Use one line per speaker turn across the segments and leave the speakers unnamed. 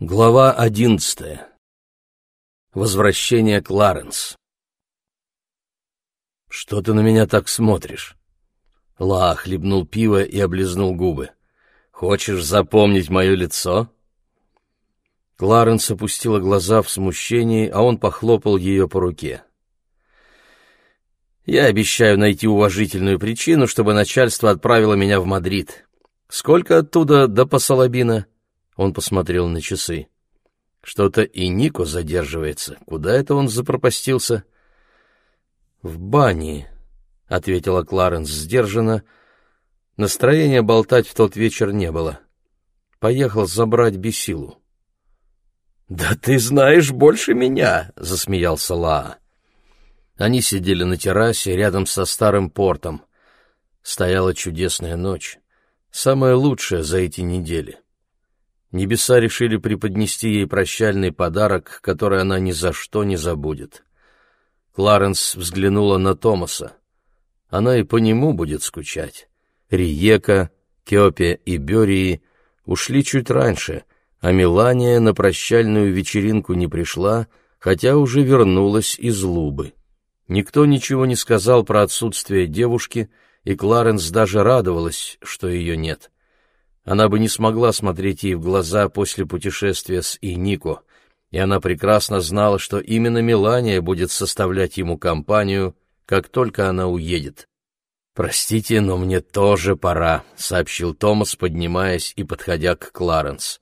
Глава одиннадцатая. Возвращение Кларенс. «Что ты на меня так смотришь?» Ла хлебнул пиво и облизнул губы. «Хочешь запомнить мое лицо?» Кларенс опустила глаза в смущении, а он похлопал ее по руке. «Я обещаю найти уважительную причину, чтобы начальство отправило меня в Мадрид. Сколько оттуда до Пасалабина?» Он посмотрел на часы. Что-то и Нико задерживается. Куда это он запропастился? В бане, ответила Кларенс сдержанно. Настроения болтать в тот вечер не было. Поехал забрать Бесилу. Да ты знаешь больше меня, засмеялся Лаа. Они сидели на террасе рядом со старым портом. Стояла чудесная ночь, самая лучшая за эти недели. Небеса решили преподнести ей прощальный подарок, который она ни за что не забудет. Кларенс взглянула на Томаса. Она и по нему будет скучать. Риека, Кёпе и Берии ушли чуть раньше, а Мелания на прощальную вечеринку не пришла, хотя уже вернулась из Лубы. Никто ничего не сказал про отсутствие девушки, и Кларенс даже радовалась, что ее нет. — она бы не смогла смотреть ей в глаза после путешествия с Инико, и она прекрасно знала, что именно Мелания будет составлять ему компанию, как только она уедет. «Простите, но мне тоже пора», — сообщил Томас, поднимаясь и подходя к Кларенс.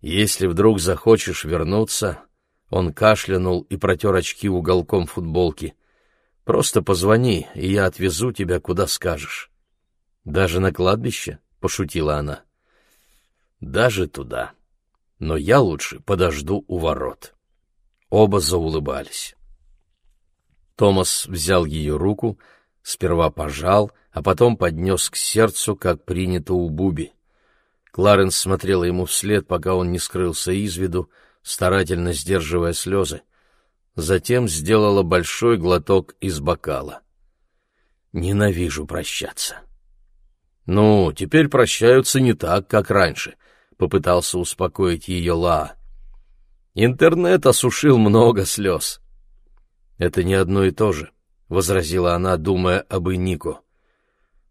«Если вдруг захочешь вернуться...» Он кашлянул и протер очки уголком футболки. «Просто позвони, и я отвезу тебя, куда скажешь». «Даже на кладбище?» Пошутила она. Даже туда. Но я лучше подожду у ворот. Оба заулыбались. Томас взял ее руку, сперва пожал, а потом поднес к сердцу, как принято у Буби. Кларенс смотрела ему вслед, пока он не скрылся из виду, старательно сдерживая слезы. Затем сделала большой глоток из бокала. «Ненавижу прощаться». «Ну, теперь прощаются не так, как раньше», — попытался успокоить ее Ла. «Интернет осушил много слез». «Это не одно и то же», — возразила она, думая об Инико.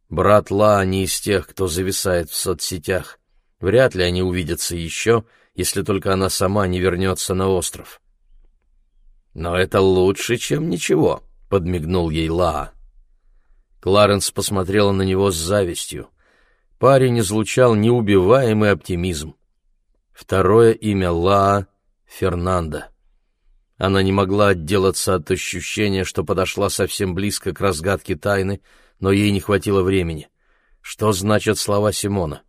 «Брат Ла не из тех, кто зависает в соцсетях. Вряд ли они увидятся еще, если только она сама не вернется на остров». «Но это лучше, чем ничего», — подмигнул ей Ла. Кларенс посмотрела на него с завистью. Парень излучал неубиваемый оптимизм. Второе имя Ла Фернанда. Она не могла отделаться от ощущения, что подошла совсем близко к разгадке тайны, но ей не хватило времени. Что значат слова Симона?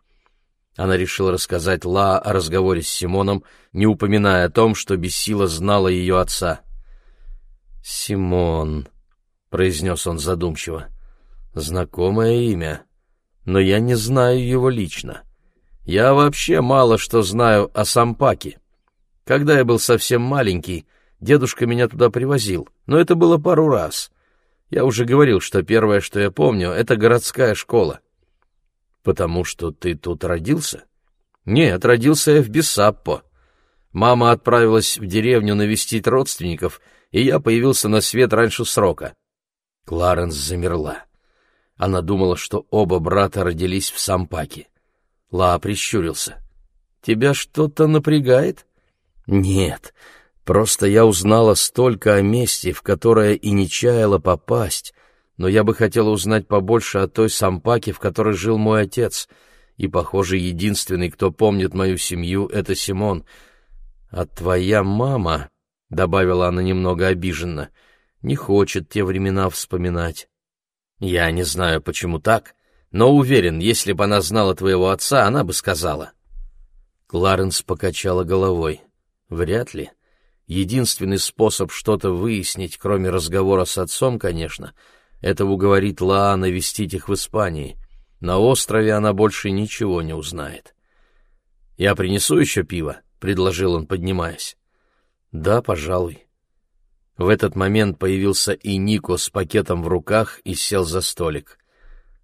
Она решила рассказать Ла о разговоре с Симоном, не упоминая о том, что Бессила знала ее отца. «Симон», — произнес он задумчиво. Знакомое имя, но я не знаю его лично. Я вообще мало что знаю о Сампаке. Когда я был совсем маленький, дедушка меня туда привозил, но это было пару раз. Я уже говорил, что первое, что я помню, это городская школа. Потому что ты тут родился? Нет, родился я в Бессаппо. Мама отправилась в деревню навестить родственников, и я появился на свет раньше срока. Кларенс замерла. Она думала, что оба брата родились в Сампаке. Ла прищурился. «Тебя что-то напрягает?» «Нет, просто я узнала столько о месте, в которое и не чаяла попасть, но я бы хотела узнать побольше о той Сампаке, в которой жил мой отец, и, похоже, единственный, кто помнит мою семью, — это Симон. А твоя мама, — добавила она немного обиженно, — не хочет те времена вспоминать. Я не знаю, почему так, но уверен, если бы она знала твоего отца, она бы сказала. Кларенс покачала головой. Вряд ли. Единственный способ что-то выяснить, кроме разговора с отцом, конечно, это уговорить Лаа навестить их в Испании. На острове она больше ничего не узнает. «Я принесу еще пиво?» — предложил он, поднимаясь. «Да, пожалуй». В этот момент появился и Нико с пакетом в руках и сел за столик.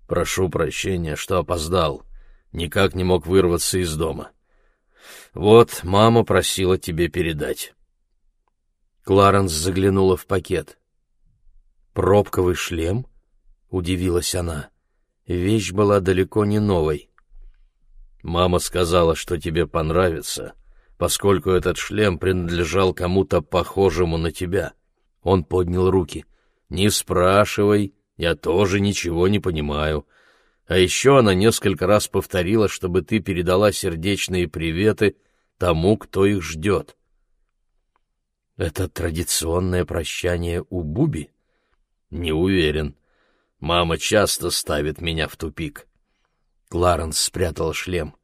«Прошу прощения, что опоздал. Никак не мог вырваться из дома». Вот, мама просила тебе передать. Кларенс заглянула в пакет. «Пробковый шлем?» — удивилась она. Вещь была далеко не новой. «Мама сказала, что тебе понравится, поскольку этот шлем принадлежал кому-то похожему на тебя». Он поднял руки. «Не спрашивай, я тоже ничего не понимаю. А еще она несколько раз повторила, чтобы ты передала сердечные приветы тому, кто их ждет». «Это традиционное прощание у Буби?» «Не уверен. Мама часто ставит меня в тупик». Кларенс спрятал шлем.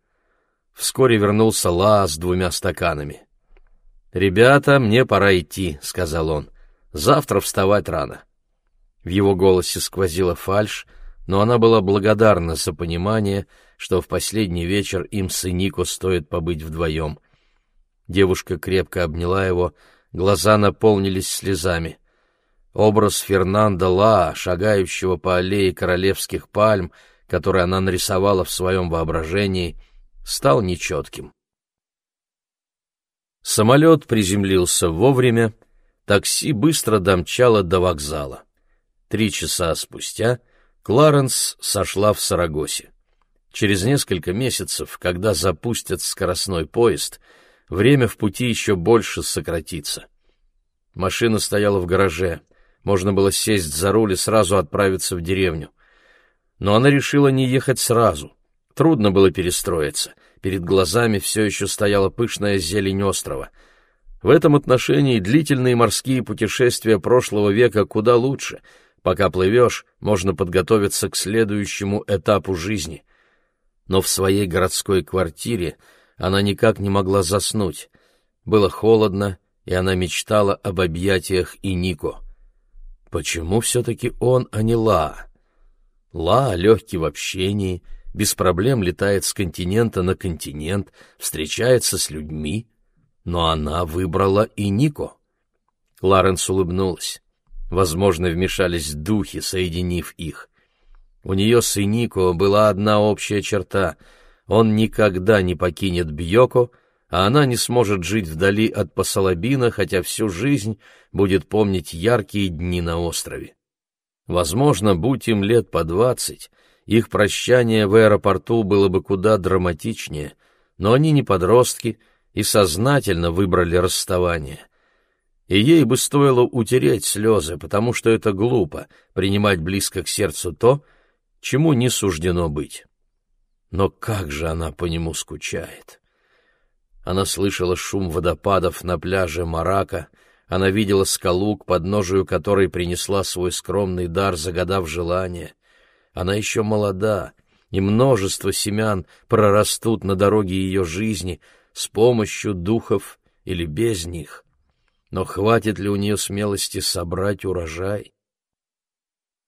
Вскоре вернулся Ла с двумя стаканами. «Ребята, мне пора идти», — сказал он. «Завтра вставать рано». В его голосе сквозила фальшь, но она была благодарна за понимание, что в последний вечер им с Инико стоит побыть вдвоем. Девушка крепко обняла его, глаза наполнились слезами. Образ Фернанда Ла, шагающего по аллее королевских пальм, который она нарисовала в своем воображении, стал нечетким. Самолет приземлился вовремя, такси быстро домчало до вокзала. Три часа спустя Кларенс сошла в Сарагосе. Через несколько месяцев, когда запустят скоростной поезд, время в пути еще больше сократится. Машина стояла в гараже — можно было сесть за руль и сразу отправиться в деревню. Но она решила не ехать сразу. Трудно было перестроиться. Перед глазами все еще стояла пышная зелень острова. В этом отношении длительные морские путешествия прошлого века куда лучше. Пока плывешь, можно подготовиться к следующему этапу жизни. Но в своей городской квартире она никак не могла заснуть. Было холодно, и она мечтала об объятиях и Нико. Почему все-таки он, а не Ла? Ла легкий в общении, без проблем летает с континента на континент, встречается с людьми, но она выбрала и Нико. Кларенс улыбнулась. Возможно, вмешались духи, соединив их. У нее с Инико была одна общая черта — он никогда не покинет Бьоко, а она не сможет жить вдали от Посолобина, хотя всю жизнь будет помнить яркие дни на острове. Возможно, будь им лет по двадцать, их прощание в аэропорту было бы куда драматичнее, но они не подростки и сознательно выбрали расставание. И ей бы стоило утереть слезы, потому что это глупо — принимать близко к сердцу то, чему не суждено быть. Но как же она по нему скучает! Она слышала шум водопадов на пляже Марака, она видела скалу, к подножию которой принесла свой скромный дар, загадав желание. Она еще молода, и множество семян прорастут на дороге ее жизни с помощью духов или без них. Но хватит ли у нее смелости собрать урожай?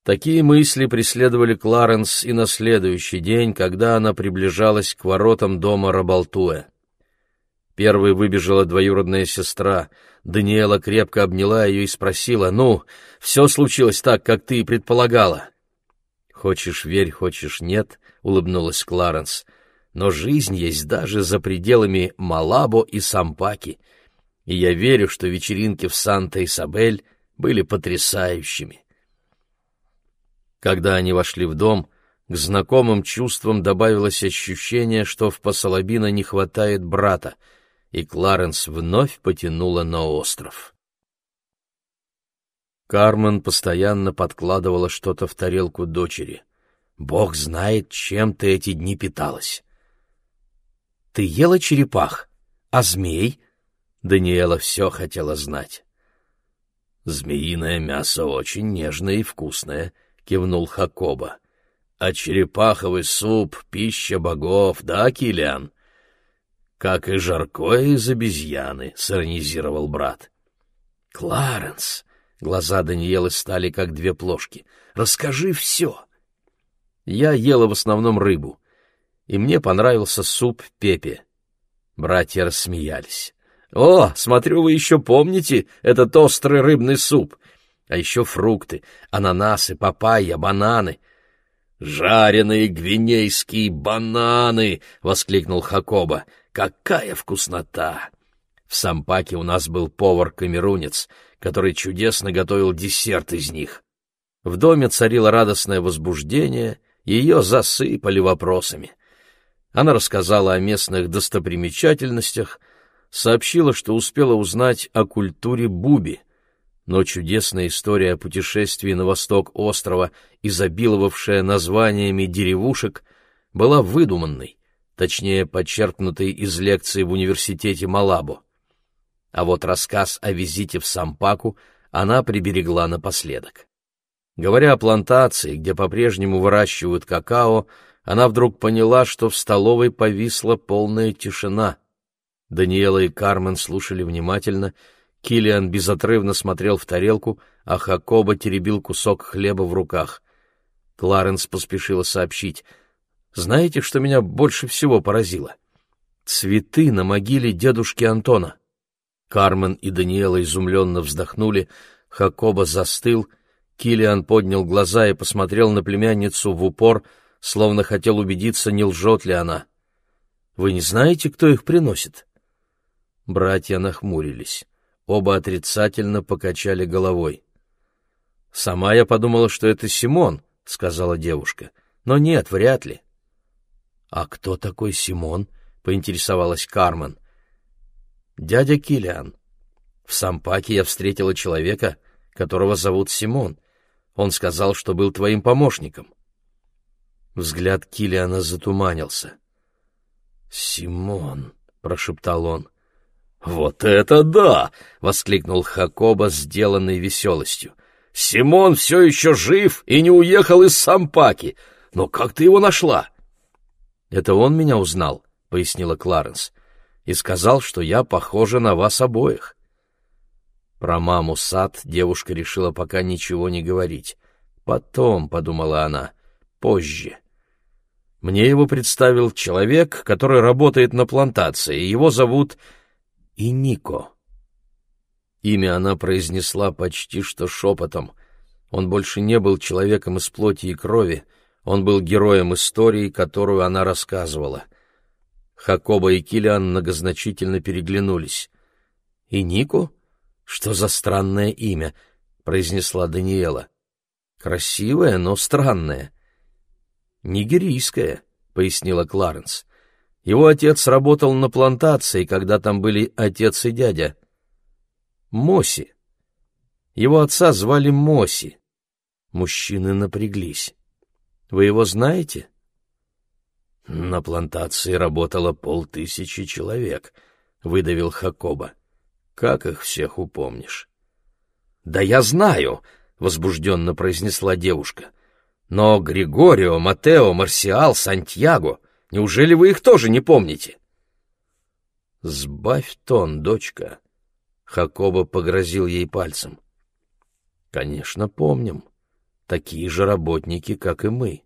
Такие мысли преследовали Кларенс и на следующий день, когда она приближалась к воротам дома Рабалтуэ. Первой выбежала двоюродная сестра. Даниэла крепко обняла ее и спросила, «Ну, все случилось так, как ты и предполагала?» «Хочешь верь, хочешь нет», — улыбнулась Кларенс. «Но жизнь есть даже за пределами Малабо и Сампаки, и я верю, что вечеринки в Санта-Исабель были потрясающими». Когда они вошли в дом, к знакомым чувствам добавилось ощущение, что в Посолобино не хватает брата — и Кларенс вновь потянула на остров. Кармен постоянно подкладывала что-то в тарелку дочери. «Бог знает, чем ты эти дни питалась». «Ты ела черепах? А змей?» Даниэла все хотела знать. «Змеиное мясо очень нежное и вкусное», — кивнул Хакоба. «А черепаховый суп — пища богов, да, Килиан?» как и жаркое из обезьяны», — сиронизировал брат. «Кларенс!» — глаза Даниэлы стали как две плошки. «Расскажи все!» Я ела в основном рыбу, и мне понравился суп Пепе. Братья рассмеялись. «О, смотрю, вы еще помните этот острый рыбный суп! А еще фрукты, ананасы, папайя, бананы!» «Жареные гвинейские бананы!» — воскликнул Хакоба. Какая вкуснота! В Сампаке у нас был повар-камерунец, который чудесно готовил десерт из них. В доме царило радостное возбуждение, ее засыпали вопросами. Она рассказала о местных достопримечательностях, сообщила, что успела узнать о культуре Буби, но чудесная история о путешествии на восток острова, изобиловавшая названиями деревушек, была выдуманной, точнее, подчеркнутой из лекции в университете Малабо. А вот рассказ о визите в Сампаку она приберегла напоследок. Говоря о плантации, где по-прежнему выращивают какао, она вдруг поняла, что в столовой повисла полная тишина. Даниэла и Кармен слушали внимательно, Килиан безотрывно смотрел в тарелку, а Хакоба теребил кусок хлеба в руках. Кларенс поспешила сообщить. «Знаете, что меня больше всего поразило? Цветы на могиле дедушки Антона». Кармен и Даниэла изумленно вздохнули, Хакоба застыл, Килиан поднял глаза и посмотрел на племянницу в упор, словно хотел убедиться, не лжет ли она. «Вы не знаете, кто их приносит?» Братья нахмурились. Оба отрицательно покачали головой. «Сама я подумала, что это Симон», — сказала девушка. «Но нет, вряд ли». «А кто такой Симон?» — поинтересовалась Кармен дядя Килиан. В Сампаке я встретила человека, которого зовут Симон. Он сказал, что был твоим помощником. Взгляд Килиана затуманился. «Симон», — прошептал он. «Вот это да!» — воскликнул Хакоба, сделанный веселостью. «Симон все еще жив и не уехал из Сампаки. Но как ты его нашла?» «Это он меня узнал», — пояснила Кларенс и сказал, что я похожа на вас обоих. Про маму сад девушка решила пока ничего не говорить. Потом, — подумала она, — позже. Мне его представил человек, который работает на плантации, его зовут Инико. Имя она произнесла почти что шепотом. Он больше не был человеком из плоти и крови, он был героем истории, которую она рассказывала — Хакоба и Килиан многозначительно переглянулись. «И Нику? Что за странное имя?» — произнесла Даниэла. «Красивое, но странное». «Нигерийское», — пояснила Кларенс. «Его отец работал на плантации, когда там были отец и дядя. Моси. Его отца звали Моси». Мужчины напряглись. «Вы его знаете?» На плантации работало полтысячи человек, выдавил Хакоба. Как их всех упомнишь? Да я знаю, возбужденно произнесла девушка. Но Григорио, Матео, Марсиал, Сантьяго, неужели вы их тоже не помните? Сбавь тон, дочка. Хакоба погрозил ей пальцем. Конечно, помним. Такие же работники, как и мы.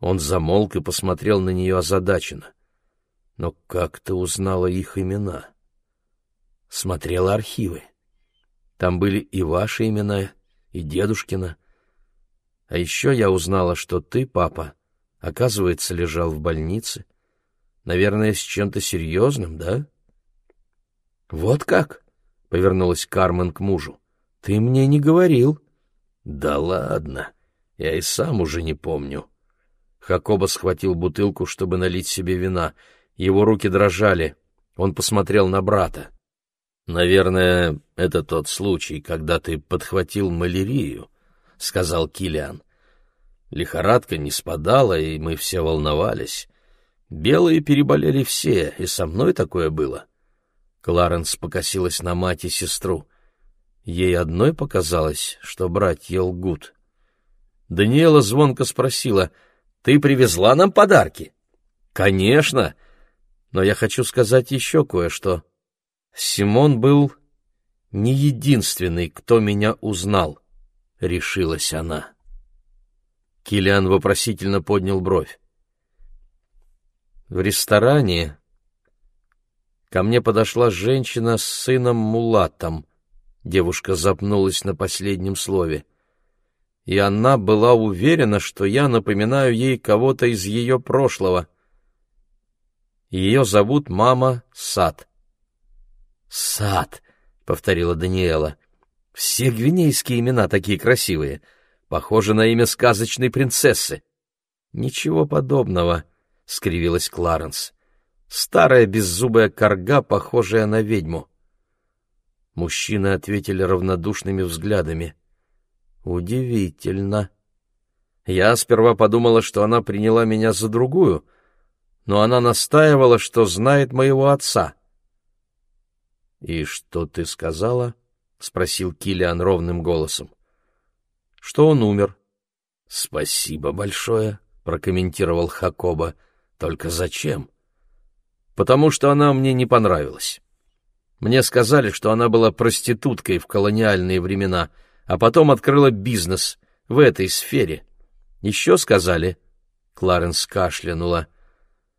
Он замолк и посмотрел на нее озадаченно. «Но как ты узнала их имена?» «Смотрела архивы. Там были и ваши имена, и дедушкина. А еще я узнала, что ты, папа, оказывается, лежал в больнице. Наверное, с чем-то серьезным, да?» «Вот как?» — повернулась Кармен к мужу. «Ты мне не говорил». «Да ладно, я и сам уже не помню». Хакоба схватил бутылку, чтобы налить себе вина. Его руки дрожали. Он посмотрел на брата. «Наверное, это тот случай, когда ты подхватил малярию», — сказал Килиан. Лихорадка не спадала, и мы все волновались. Белые переболели все, и со мной такое было. Кларенс покосилась на мать и сестру. Ей одной показалось, что братья лгут. Даниэла звонко спросила — ты привезла нам подарки? Конечно. Но я хочу сказать еще кое-что. Симон был не единственный, кто меня узнал, решилась она. Килиан вопросительно поднял бровь. В ресторане ко мне подошла женщина с сыном Мулатом. Девушка запнулась на последнем слове и она была уверена, что я напоминаю ей кого-то из ее прошлого. Ее зовут мама Сад. «Сад», — повторила Даниэла. «Все гвинейские имена такие красивые. Похоже на имя сказочной принцессы». «Ничего подобного», — скривилась Кларенс. «Старая беззубая корга, похожая на ведьму». Мужчины ответили равнодушными взглядами. «Удивительно». Я сперва подумала, что она приняла меня за другую, но она настаивала, что знает моего отца. «И что ты сказала?» — спросил Килиан ровным голосом. «Что он умер». «Спасибо большое», — прокомментировал Хакоба. «Только зачем?» «Потому что она мне не понравилась. Мне сказали, что она была проституткой в колониальные времена, а потом открыла бизнес в этой сфере. Еще сказали...» Кларенс кашлянула.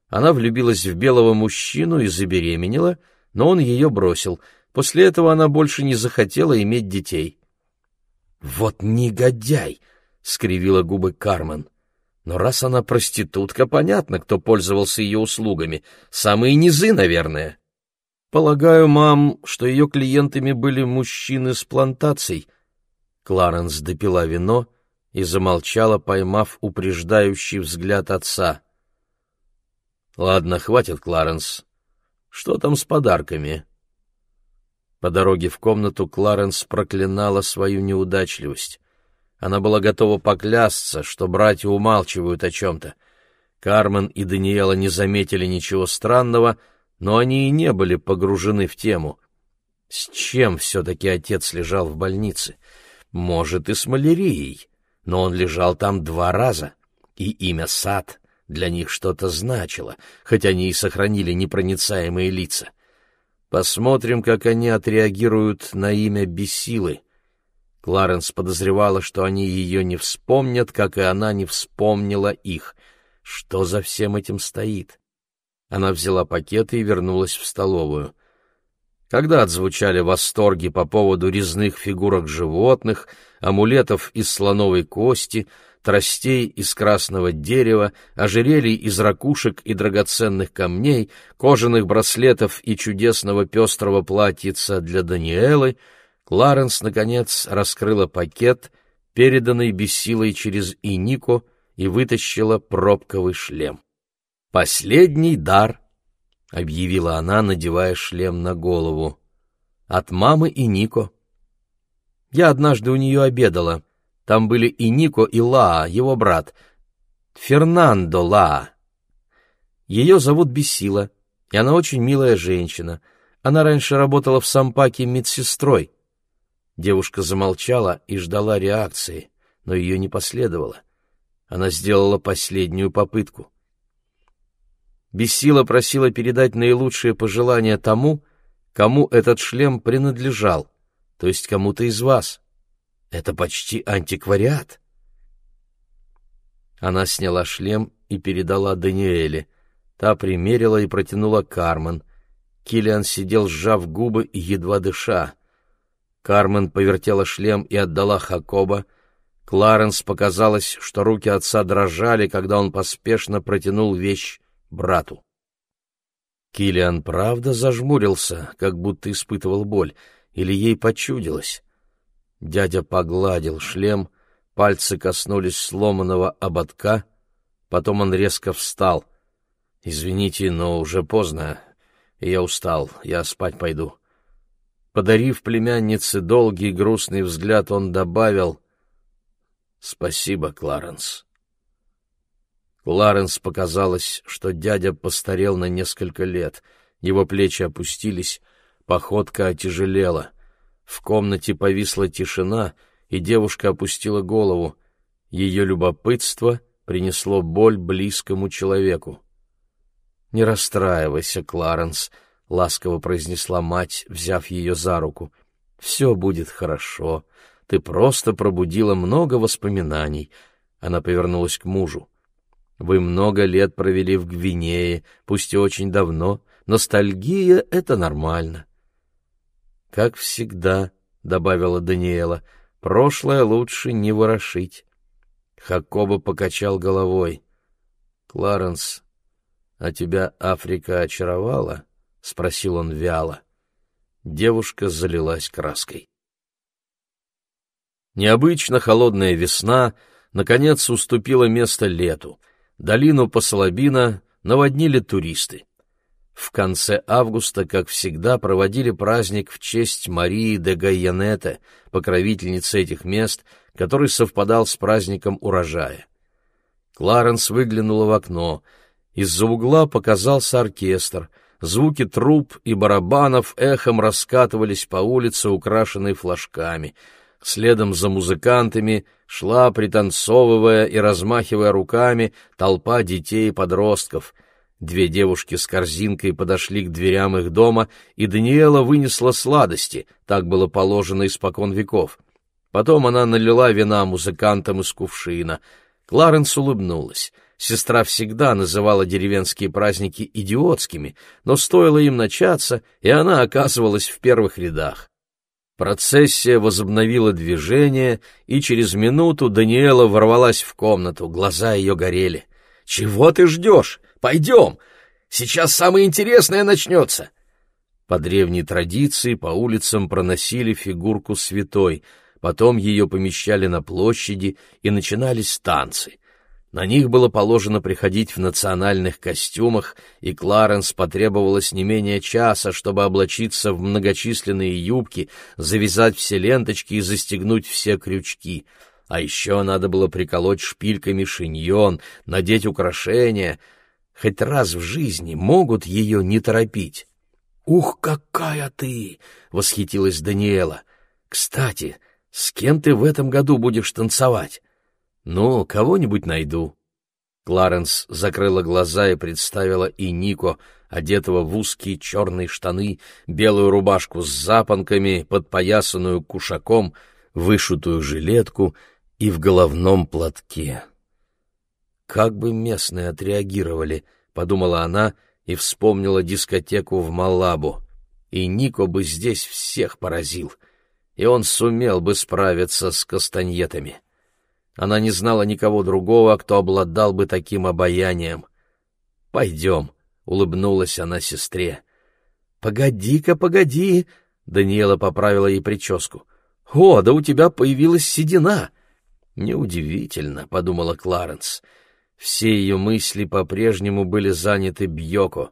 Она влюбилась в белого мужчину и забеременела — но он ее бросил. После этого она больше не захотела иметь детей. «Вот негодяй!» — скривила губы Кармен. «Но раз она проститутка, понятно, кто пользовался ее услугами. Самые низы, наверное». «Полагаю, мам, что ее клиентами были мужчины с плантаций». Кларенс допила вино и замолчала, поймав упреждающий взгляд отца. «Ладно, хватит, Кларенс. Что там с подарками?» По дороге в комнату Кларенс проклинала свою неудачливость. Она была готова поклясться, что братья умалчивают о чем-то. Кармен и Даниэла не заметили ничего странного, но они и не были погружены в тему. С чем все-таки отец лежал в больнице? Может, и с малярией, но он лежал там два раза, и имя Сад для них что-то значило, хоть они и сохранили непроницаемые лица. Посмотрим, как они отреагируют на имя Бесилы. Кларенс подозревала, что они ее не вспомнят, как и она не вспомнила их. Что за всем этим стоит? Она взяла пакеты и вернулась в столовую. Когда отзвучали восторги по поводу резных фигурок животных, амулетов из слоновой кости — тростей из красного дерева, ожерелий из ракушек и драгоценных камней, кожаных браслетов и чудесного пестрого платьица для Даниэлы, Кларенс, наконец, раскрыла пакет, переданный бессилой через Инико, и вытащила пробковый шлем. «Последний дар», — объявила она, надевая шлем на голову, — «от мамы Инико. Я однажды у нее обедала». Там были и Нико, и Лаа, его брат. Фернандо Лаа. Ее зовут Бесила, и она очень милая женщина. Она раньше работала в Сампаке медсестрой. Девушка замолчала и ждала реакции, но ее не последовало. Она сделала последнюю попытку. Бессила просила передать наилучшие пожелания тому, кому этот шлем принадлежал, то есть кому-то из вас. Это почти антиквариат. Она сняла шлем и передала Даниэле. Та примерила и протянула Кармен. Килиан сидел, сжав губы и едва дыша. Кармен повертела шлем и отдала Хакоба. Кларенс показалось, что руки отца дрожали, когда он поспешно протянул вещь брату. Килиан правда зажмурился, как будто испытывал боль, или ей почудилось. Дядя погладил шлем, пальцы коснулись сломанного ободка, потом он резко встал. «Извините, но уже поздно, и я устал, я спать пойду». Подарив племяннице долгий грустный взгляд, он добавил «Спасибо, Кларенс». Кларенс показалось, что дядя постарел на несколько лет, его плечи опустились, походка отяжелела — в комнате повисла тишина, и девушка опустила голову. Ее любопытство принесло боль близкому человеку. «Не расстраивайся, Кларенс», — ласково произнесла мать, взяв ее за руку. «Все будет хорошо. Ты просто пробудила много воспоминаний». Она повернулась к мужу. «Вы много лет провели в Гвинее, пусть и очень давно. Ностальгия — это нормально. «Как всегда», — добавила Даниэла, — «прошлое лучше не ворошить». Хакоба покачал головой. «Кларенс, «А тебя Африка очаровала?» — спросил он вяло. Девушка залилась краской. Необычно холодная весна наконец уступила место лету. Долину Посолобина наводнили туристы. В конце августа, как всегда, проводили праздник в честь Марии де Гайянете, покровительницы этих мест, который совпадал с праздником урожая. Кларенс выглянула в окно. Из-за угла показался оркестр. Звуки труб и барабанов эхом раскатывались по улице, украшенной флажками. Следом за музыкантами шла, пританцовывая и размахивая руками, толпа детей и подростков. Две девушки с корзинкой подошли к дверям их дома, и Даниэла вынесла сладости, так было положено испокон веков. Потом она налила вина музыкантам из кувшина. Кларенс улыбнулась. Сестра всегда называла деревенские праздники идиотскими, но стоило им начаться, и она оказывалась в первых рядах. Процессия возобновила движение, и через минуту Даниэла ворвалась в комнату, глаза ее горели. «Чего ты ждешь? Пойдем! Сейчас самое интересное начнется!» По древней традиции по улицам проносили фигурку святой, потом ее помещали на площади, и начинались танцы. На них было положено приходить в национальных костюмах, и Кларенс потребовалось не менее часа, чтобы облачиться в многочисленные юбки, завязать все ленточки и застегнуть все крючки. А еще надо было приколоть шпильками шиньон, надеть украшения. Хоть раз в жизни могут ее не торопить. «Ух, какая ты!» — восхитилась Даниэла. «Кстати, с кем ты в этом году будешь танцевать?» «Ну, кого-нибудь найду». Кларенс закрыла глаза и представила и Нико, одетого в узкие черные штаны, белую рубашку с запонками, подпоясанную кушаком, вышитую жилетку и в головном платке. «Как бы местные отреагировали», — подумала она и вспомнила дискотеку в Малабу. И Нико бы здесь всех поразил, и он сумел бы справиться с кастаньетами. Она не знала никого другого, кто обладал бы таким обаянием. «Пойдем», — улыбнулась она сестре. «Погоди-ка, погоди», — Даниэла поправила ей прическу. «О, да у тебя появилась седина!» «Неудивительно», — подумала Кларенс. Все ее мысли по-прежнему были заняты Бьоко,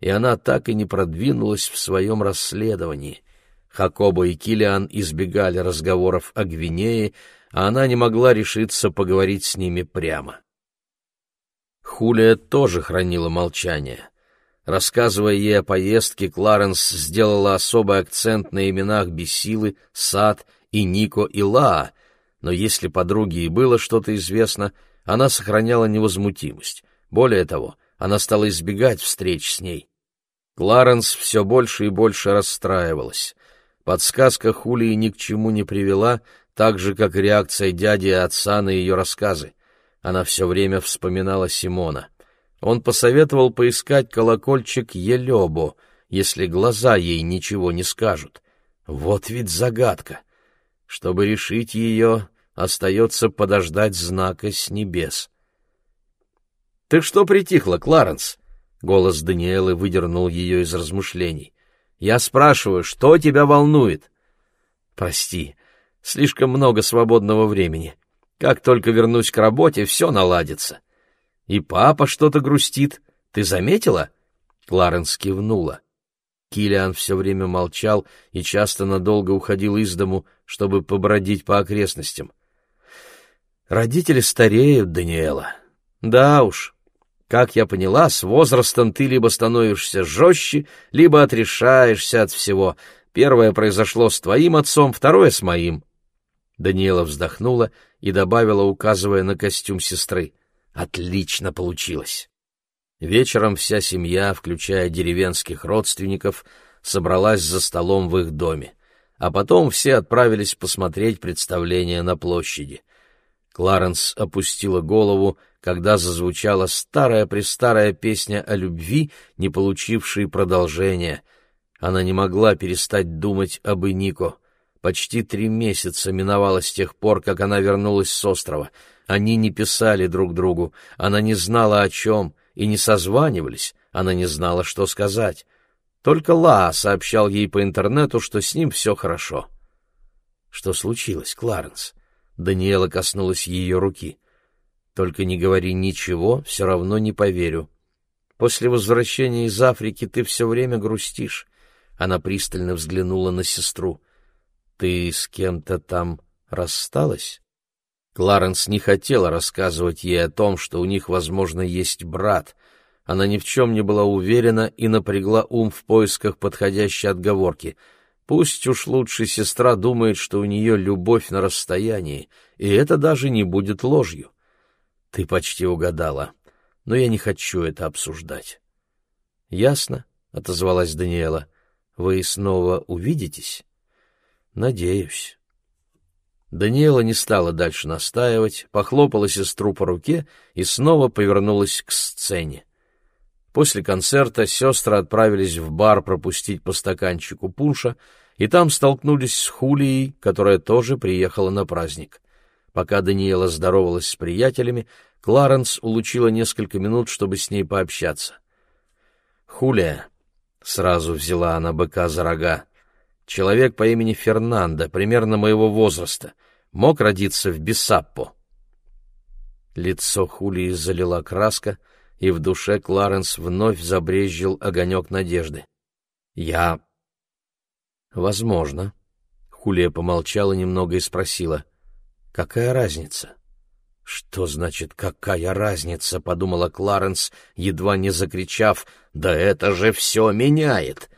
и она так и не продвинулась в своем расследовании. Хакоба и Килиан избегали разговоров о Гвинее, а она не могла решиться поговорить с ними прямо. Хулия тоже хранила молчание. Рассказывая ей о поездке, Кларенс сделала особый акцент на именах Бесилы, Сад и Нико и Лаа, но если подруге и было что-то известно, она сохраняла невозмутимость. Более того, она стала избегать встреч с ней. Кларенс все больше и больше расстраивалась. Подсказка Хулии ни к чему не привела, так же, как реакция дяди и отца на ее рассказы. Она все время вспоминала Симона. Он посоветовал поискать колокольчик Елебо, если глаза ей ничего не скажут. Вот ведь загадка. Чтобы решить ее, остается подождать знака с небес. — Ты что притихла, Кларенс? — голос Даниэлы выдернул ее из размышлений. — Я спрашиваю, что тебя волнует? — Прости, Слишком много свободного времени. Как только вернусь к работе, все наладится. И папа что-то грустит. Ты заметила? Кларенс кивнула. Килиан все время молчал и часто надолго уходил из дому, чтобы побродить по окрестностям. Родители стареют, Даниэла. Да уж. Как я поняла, с возрастом ты либо становишься жестче, либо отрешаешься от всего. Первое произошло с твоим отцом, второе — с моим. Даниэла вздохнула и добавила, указывая на костюм сестры. «Отлично получилось!» Вечером вся семья, включая деревенских родственников, собралась за столом в их доме, а потом все отправились посмотреть представление на площади. Кларенс опустила голову, когда зазвучала старая-престарая песня о любви, не получившей продолжения. Она не могла перестать думать об Инико. Почти три месяца миновало с тех пор, как она вернулась с острова. Они не писали друг другу, она не знала о чем, и не созванивались, она не знала, что сказать. Только Ла сообщал ей по интернету, что с ним все хорошо. Что случилось, Кларенс? Даниэла коснулась ее руки. Только не говори ничего, все равно не поверю. После возвращения из Африки ты все время грустишь. Она пристально взглянула на сестру. Ты с кем-то там рассталась? Кларенс не хотела рассказывать ей о том, что у них, возможно, есть брат, она ни в чем не была уверена и напрягла ум в поисках подходящей отговорки. Пусть уж лучше сестра думает, что у нее любовь на расстоянии, и это даже не будет ложью. Ты почти угадала, но я не хочу это обсуждать. — Ясно, — отозвалась Даниэла. — Вы снова увидитесь? — Надеюсь. Даниэла не стала дальше настаивать, похлопала сестру по руке и снова повернулась к сцене. После концерта сестры отправились в бар пропустить по стаканчику пунша, и там столкнулись с Хулией, которая тоже приехала на праздник. Пока Даниэла здоровалась с приятелями, Кларенс улучила несколько минут, чтобы с ней пообщаться. «Хулия», — сразу взяла она быка за рога, — «человек по имени Фернандо, примерно моего возраста, мог родиться в Бессаппо». Лицо Хулии залила краска — и в душе Кларенс вновь забрезжил огонек надежды. «Я...» «Возможно». Хулия помолчала немного и спросила. «Какая разница?» «Что значит «какая разница?» — подумала Кларенс, едва не закричав. «Да это же все меняет!»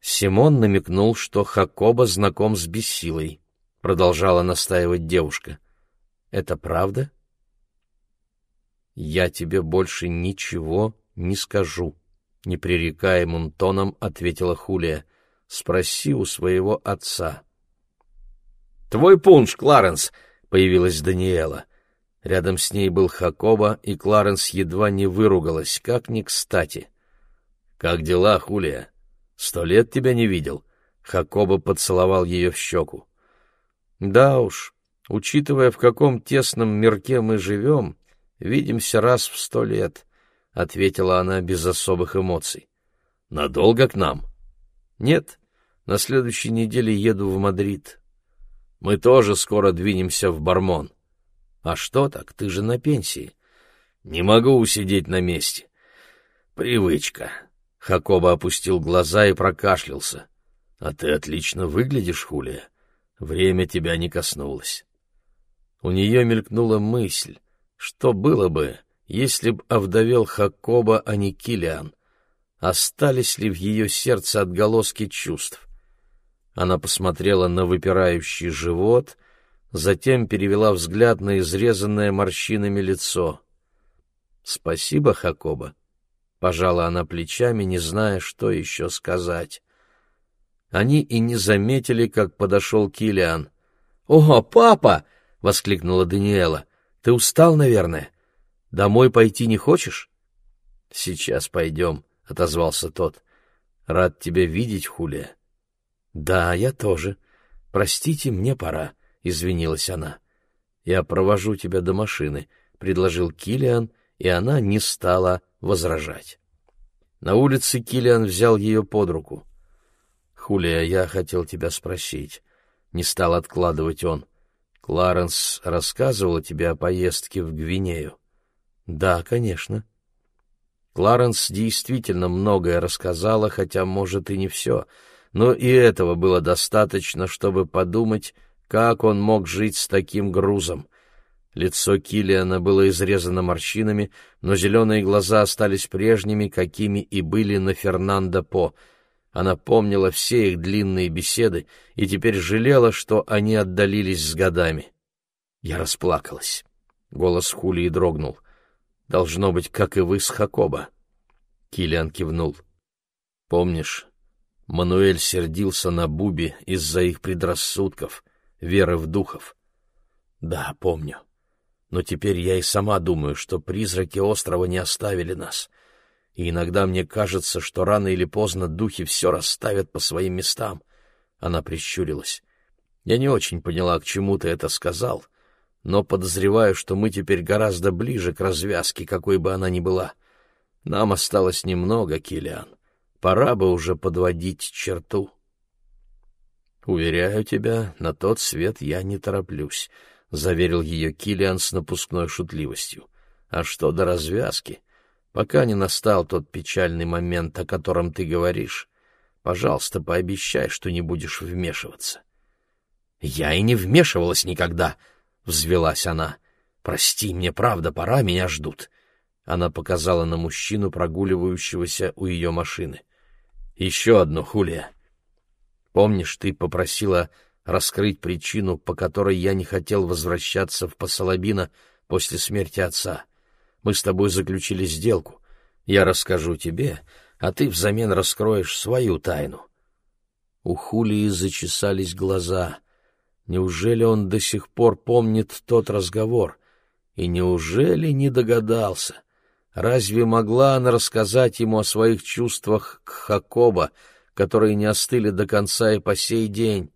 Симон намекнул, что Хакоба знаком с Бессилой. Продолжала настаивать девушка. «Это правда?» «Я тебе больше ничего не скажу», — непререкаемым тоном ответила Хулия. «Спроси у своего отца». «Твой пунш, Кларенс!» — появилась Даниэла. Рядом с ней был Хакоба, и Кларенс едва не выругалась, как ни кстати. «Как дела, Хулия? Сто лет тебя не видел». Хакоба поцеловал ее в щеку. «Да уж, учитывая, в каком тесном мирке мы живем, Видимся раз в сто лет, — ответила она без особых эмоций. — Надолго к нам? — Нет, на следующей неделе еду в Мадрид. Мы тоже скоро двинемся в Бармон. — А что так, ты же на пенсии. — Не могу усидеть на месте. — Привычка. Хакоба опустил глаза и прокашлялся. — А ты отлично выглядишь, Хулия. Время тебя не коснулось. У нее мелькнула мысль. Что было бы, если б овдовел Хакоба, а не Килиан? Остались ли в ее сердце отголоски чувств? Она посмотрела на выпирающий живот, затем перевела взгляд на изрезанное морщинами лицо. «Спасибо, Хакоба», — пожала она плечами, не зная, что еще сказать. Они и не заметили, как подошел Килиан. «О, папа!» — воскликнула Даниэла. Ты устал, наверное? Домой пойти не хочешь? — Сейчас пойдем, — отозвался тот. — Рад тебя видеть, Хулия. — Да, я тоже. Простите, мне пора, — извинилась она. — Я провожу тебя до машины, — предложил Килиан, и она не стала возражать. На улице Килиан взял ее под руку. — Хулия, я хотел тебя спросить. Не стал откладывать он. Кларенс рассказывала тебе о поездке в Гвинею? Да, конечно. Кларенс действительно многое рассказала, хотя, может, и не все, но и этого было достаточно, чтобы подумать, как он мог жить с таким грузом. Лицо Килиана было изрезано морщинами, но зеленые глаза остались прежними, какими и были на Фернандо По — она помнила все их длинные беседы и теперь жалела, что они отдалились с годами. Я расплакалась. Голос Хулии дрогнул. «Должно быть, как и вы с Хакоба». Киллиан кивнул. «Помнишь, Мануэль сердился на Буби из-за их предрассудков, веры в духов?» «Да, помню. Но теперь я и сама думаю, что призраки острова не оставили нас и иногда мне кажется, что рано или поздно духи все расставят по своим местам. Она прищурилась. Я не очень поняла, к чему ты это сказал, но подозреваю, что мы теперь гораздо ближе к развязке, какой бы она ни была. Нам осталось немного, Килиан. Пора бы уже подводить черту. Уверяю тебя, на тот свет я не тороплюсь, заверил ее Килиан с напускной шутливостью. А что до развязки? Пока не настал тот печальный момент, о котором ты говоришь, пожалуйста, пообещай, что не будешь вмешиваться. Я и не вмешивалась никогда, взвелась она. Прости, мне правда пора, меня ждут. Она показала на мужчину, прогуливающегося у ее машины. Еще одно, Хулия. Помнишь, ты попросила раскрыть причину, по которой я не хотел возвращаться в Посолобино после смерти отца? Мы с тобой заключили сделку. Я расскажу тебе, а ты взамен раскроешь свою тайну. У Хулии зачесались глаза. Неужели он до сих пор помнит тот разговор? И неужели не догадался? Разве могла она рассказать ему о своих чувствах к Хакоба, которые не остыли до конца и по сей день?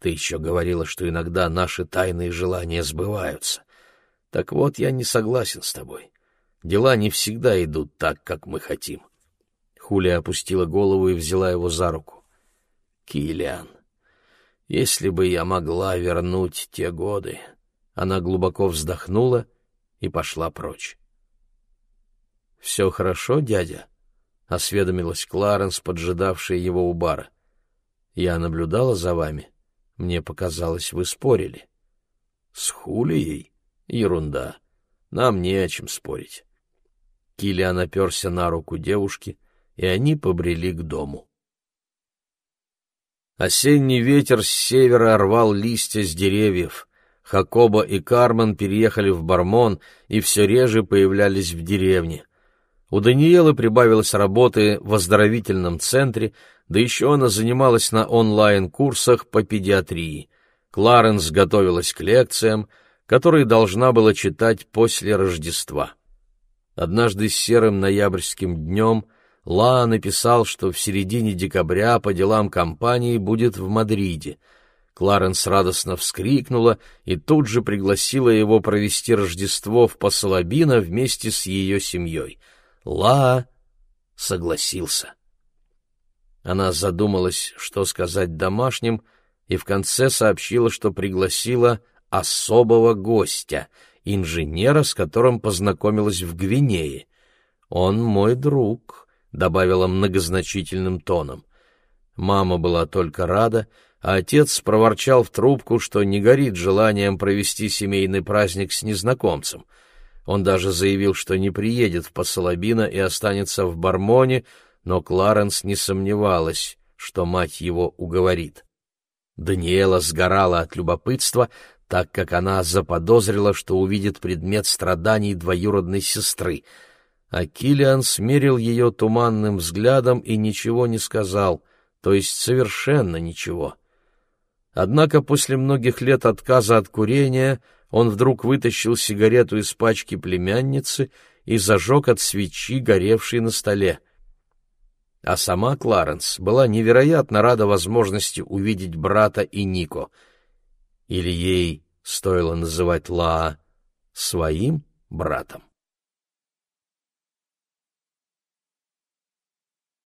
Ты еще говорила, что иногда наши тайные желания сбываются. Так вот, я не согласен с тобой. Дела не всегда идут так, как мы хотим. Хулия опустила голову и взяла его за руку. Килиан, если бы я могла вернуть те годы. Она глубоко вздохнула и пошла прочь. Все хорошо, дядя? осведомилась Кларенс, поджидавшая его у бара. Я наблюдала за вами. Мне показалось, вы спорили. С Хулией? Ерунда. Нам не о чем спорить. Килиан оперся на руку девушки, и они побрели к дому. Осенний ветер с севера рвал листья с деревьев. Хакоба и Кармен переехали в Бармон и все реже появлялись в деревне. У Даниэлы прибавилось работы в оздоровительном центре, да еще она занималась на онлайн-курсах по педиатрии. Кларенс готовилась к лекциям, которые должна была читать после Рождества. Однажды серым ноябрьским днем Ла написал, что в середине декабря по делам компании будет в Мадриде. Кларенс радостно вскрикнула и тут же пригласила его провести Рождество в Посолобино вместе с ее семьей. Ла согласился. Она задумалась, что сказать домашним, и в конце сообщила, что пригласила особого гостя, инженера, с которым познакомилась в Гвинее. «Он мой друг», — добавила многозначительным тоном. Мама была только рада, а отец проворчал в трубку, что не горит желанием провести семейный праздник с незнакомцем. Он даже заявил, что не приедет в Посолобино и останется в Бармоне, но Кларенс не сомневалась, что мать его уговорит. Даниэла сгорала от любопытства, так как она заподозрила, что увидит предмет страданий двоюродной сестры. А Килиан смерил ее туманным взглядом и ничего не сказал, то есть совершенно ничего. Однако после многих лет отказа от курения он вдруг вытащил сигарету из пачки племянницы и зажег от свечи, горевшей на столе. А сама Кларенс была невероятно рада возможности увидеть брата и Нико — или ей стоило называть Лаа своим братом?